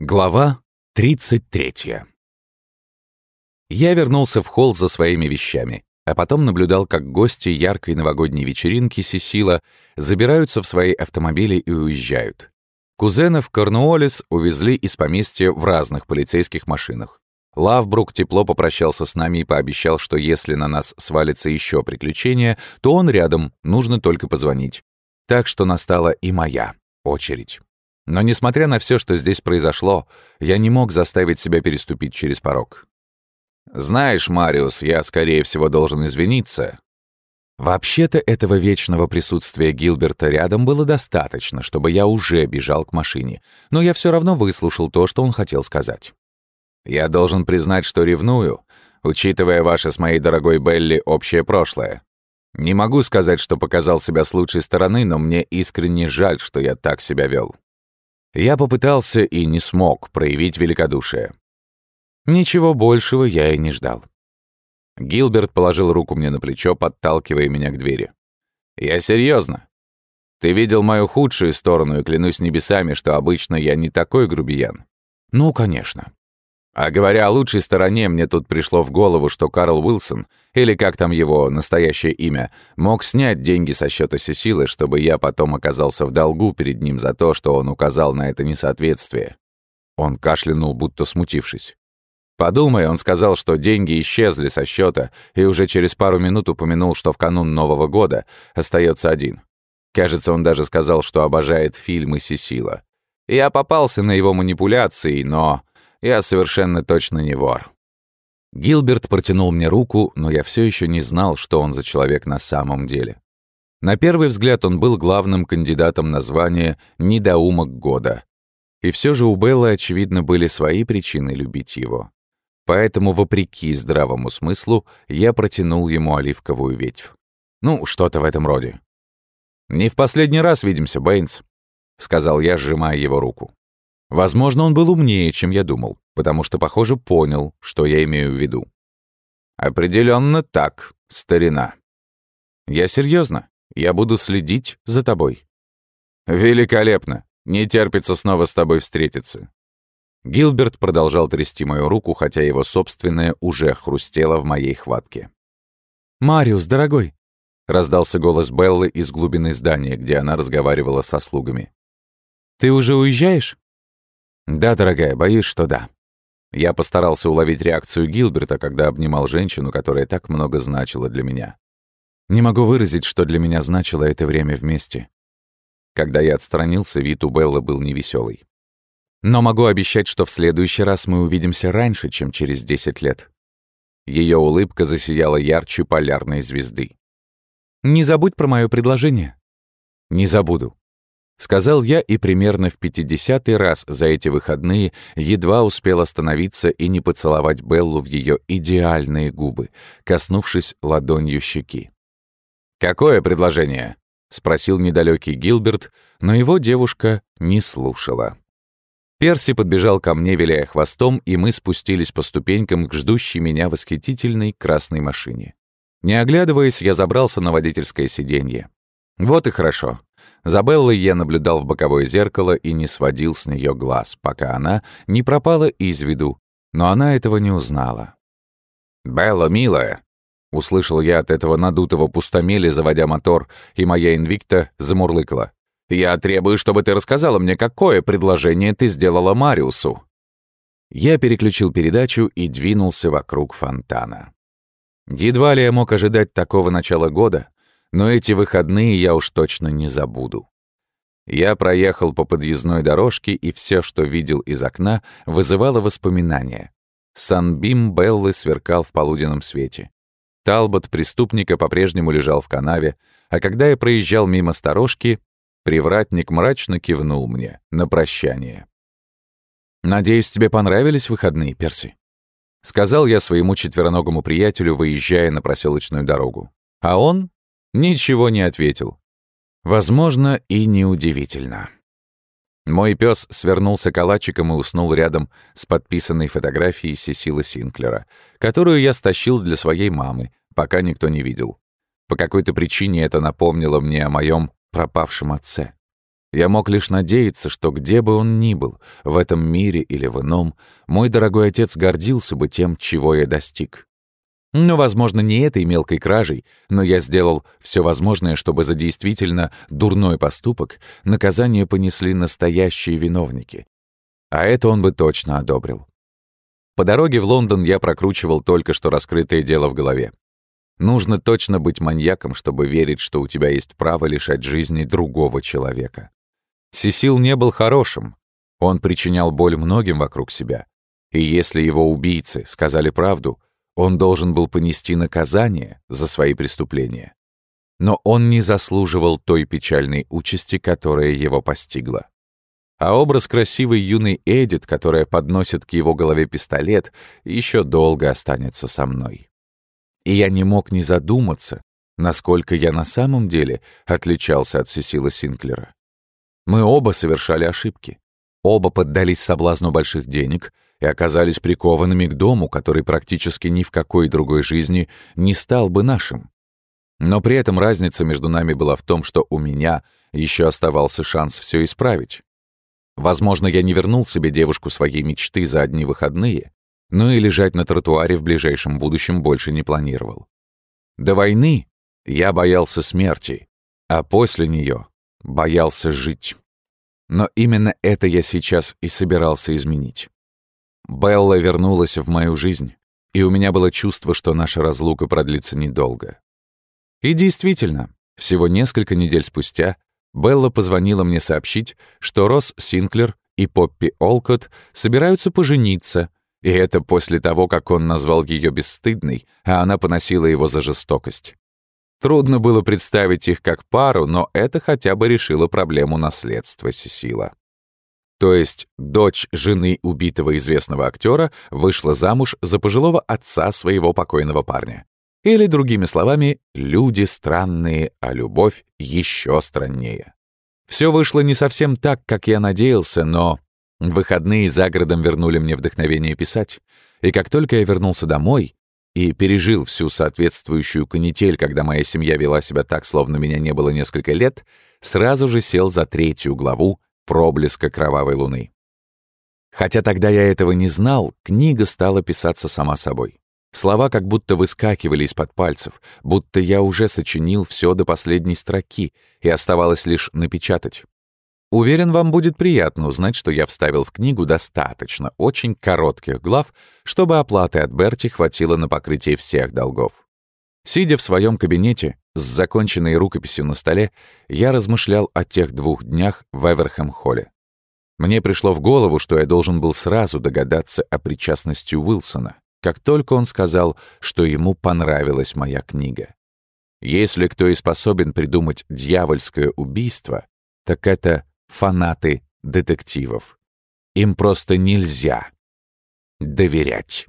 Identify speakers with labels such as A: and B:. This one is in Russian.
A: Глава 33 Я вернулся в холл за своими вещами, а потом наблюдал, как гости яркой новогодней вечеринки Сесила забираются в свои автомобили и уезжают. Кузенов Корнуоллес увезли из поместья в разных полицейских машинах. Лавбрук тепло попрощался с нами и пообещал, что если на нас свалится еще приключение, то он рядом, нужно только позвонить. Так что настала и моя очередь. Но несмотря на все, что здесь произошло, я не мог заставить себя переступить через порог. «Знаешь, Мариус, я, скорее всего, должен извиниться». Вообще-то этого вечного присутствия Гилберта рядом было достаточно, чтобы я уже бежал к машине, но я все равно выслушал то, что он хотел сказать. «Я должен признать, что ревную, учитывая ваше с моей дорогой Белли общее прошлое. Не могу сказать, что показал себя с лучшей стороны, но мне искренне жаль, что я так себя вел. Я попытался и не смог проявить великодушие. Ничего большего я и не ждал. Гилберт положил руку мне на плечо, подталкивая меня к двери. «Я серьезно. Ты видел мою худшую сторону, и клянусь небесами, что обычно я не такой грубиян». «Ну, конечно. А говоря о лучшей стороне, мне тут пришло в голову, что Карл Уилсон, или как там его настоящее имя, мог снять деньги со счета Сесилы, чтобы я потом оказался в долгу перед ним за то, что он указал на это несоответствие. Он кашлянул, будто смутившись. Подумай, он сказал, что деньги исчезли со счета, и уже через пару минут упомянул, что в канун Нового года остается один. Кажется, он даже сказал, что обожает фильмы Сесила. Я попался на его манипуляции, но я совершенно точно не вор. Гилберт протянул мне руку, но я все еще не знал, что он за человек на самом деле. На первый взгляд он был главным кандидатом на звание «Недоумок года». И все же у Беллы, очевидно, были свои причины любить его. Поэтому, вопреки здравому смыслу, я протянул ему оливковую ветвь. Ну, что-то в этом роде. «Не в последний раз видимся, Бэйнс», — сказал я, сжимая его руку. Возможно, он был умнее, чем я думал, потому что, похоже, понял, что я имею в виду. Определенно так, старина. Я серьезно. Я буду следить за тобой. Великолепно. Не терпится снова с тобой встретиться. Гилберт продолжал трясти мою руку, хотя его собственная уже хрустела в моей хватке. «Мариус, дорогой!» — раздался голос Беллы из глубины здания, где она разговаривала со слугами. «Ты уже уезжаешь?» «Да, дорогая, боюсь, что да». Я постарался уловить реакцию Гилберта, когда обнимал женщину, которая так много значила для меня. Не могу выразить, что для меня значило это время вместе. Когда я отстранился, вид у Беллы был невеселый. Но могу обещать, что в следующий раз мы увидимся раньше, чем через 10 лет. Ее улыбка засияла ярче полярной звезды. «Не забудь про мое предложение». «Не забуду. Сказал я и примерно в пятидесятый раз за эти выходные едва успел остановиться и не поцеловать Беллу в ее идеальные губы, коснувшись ладонью щеки. «Какое предложение?» — спросил недалекий Гилберт, но его девушка не слушала. Перси подбежал ко мне, виляя хвостом, и мы спустились по ступенькам к ждущей меня восхитительной красной машине. Не оглядываясь, я забрался на водительское сиденье. Вот и хорошо. За Беллой я наблюдал в боковое зеркало и не сводил с нее глаз, пока она не пропала из виду, но она этого не узнала. «Белла, милая!» — услышал я от этого надутого пустомели, заводя мотор, и моя инвикта замурлыкала. «Я требую, чтобы ты рассказала мне, какое предложение ты сделала Мариусу». Я переключил передачу и двинулся вокруг фонтана. Едва ли я мог ожидать такого начала года, но эти выходные я уж точно не забуду. Я проехал по подъездной дорожке, и все, что видел из окна, вызывало воспоминания. Санбим Беллы сверкал в полуденном свете. Талбот преступника по-прежнему лежал в канаве, а когда я проезжал мимо сторожки, привратник мрачно кивнул мне на прощание. «Надеюсь, тебе понравились выходные, Перси?» Сказал я своему четвероногому приятелю, выезжая на проселочную дорогу. А он Ничего не ответил. Возможно, и неудивительно. Мой пес свернулся калачиком и уснул рядом с подписанной фотографией Сесилы Синклера, которую я стащил для своей мамы, пока никто не видел. По какой-то причине это напомнило мне о моем пропавшем отце. Я мог лишь надеяться, что где бы он ни был, в этом мире или в ином, мой дорогой отец гордился бы тем, чего я достиг. Ну, возможно, не этой мелкой кражей, но я сделал все возможное, чтобы за действительно дурной поступок наказание понесли настоящие виновники. А это он бы точно одобрил. По дороге в Лондон я прокручивал только что раскрытое дело в голове. Нужно точно быть маньяком, чтобы верить, что у тебя есть право лишать жизни другого человека. Сесил не был хорошим. Он причинял боль многим вокруг себя. И если его убийцы сказали правду, он должен был понести наказание за свои преступления. Но он не заслуживал той печальной участи, которая его постигла. А образ красивой юной Эдит, которая подносит к его голове пистолет, еще долго останется со мной. И я не мог не задуматься, насколько я на самом деле отличался от Сесила Синклера. Мы оба совершали ошибки. Оба поддались соблазну больших денег и оказались прикованными к дому, который практически ни в какой другой жизни не стал бы нашим. Но при этом разница между нами была в том, что у меня еще оставался шанс все исправить. Возможно, я не вернул себе девушку своей мечты за одни выходные, но и лежать на тротуаре в ближайшем будущем больше не планировал. До войны я боялся смерти, а после нее боялся жить. Но именно это я сейчас и собирался изменить. Белла вернулась в мою жизнь, и у меня было чувство, что наша разлука продлится недолго. И действительно, всего несколько недель спустя Белла позвонила мне сообщить, что Росс Синклер и Поппи Олкот собираются пожениться, и это после того, как он назвал ее бесстыдной, а она поносила его за жестокость. Трудно было представить их как пару, но это хотя бы решило проблему наследства Сесила. То есть дочь жены убитого известного актера вышла замуж за пожилого отца своего покойного парня. Или, другими словами, люди странные, а любовь еще страннее. Все вышло не совсем так, как я надеялся, но выходные за городом вернули мне вдохновение писать. И как только я вернулся домой, и пережил всю соответствующую канитель, когда моя семья вела себя так, словно меня не было несколько лет, сразу же сел за третью главу «Проблеска кровавой луны». Хотя тогда я этого не знал, книга стала писаться сама собой. Слова как будто выскакивали из-под пальцев, будто я уже сочинил все до последней строки, и оставалось лишь напечатать. Уверен, вам будет приятно узнать, что я вставил в книгу достаточно очень коротких глав, чтобы оплаты от Берти хватило на покрытие всех долгов. Сидя в своем кабинете с законченной рукописью на столе, я размышлял о тех двух днях в Эверхэм-холле. Мне пришло в голову, что я должен был сразу догадаться о причастности Уилсона, как только он сказал, что ему понравилась моя книга. Если кто и способен придумать дьявольское убийство, так это фанаты детективов. Им просто нельзя доверять.